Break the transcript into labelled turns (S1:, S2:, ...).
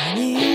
S1: I need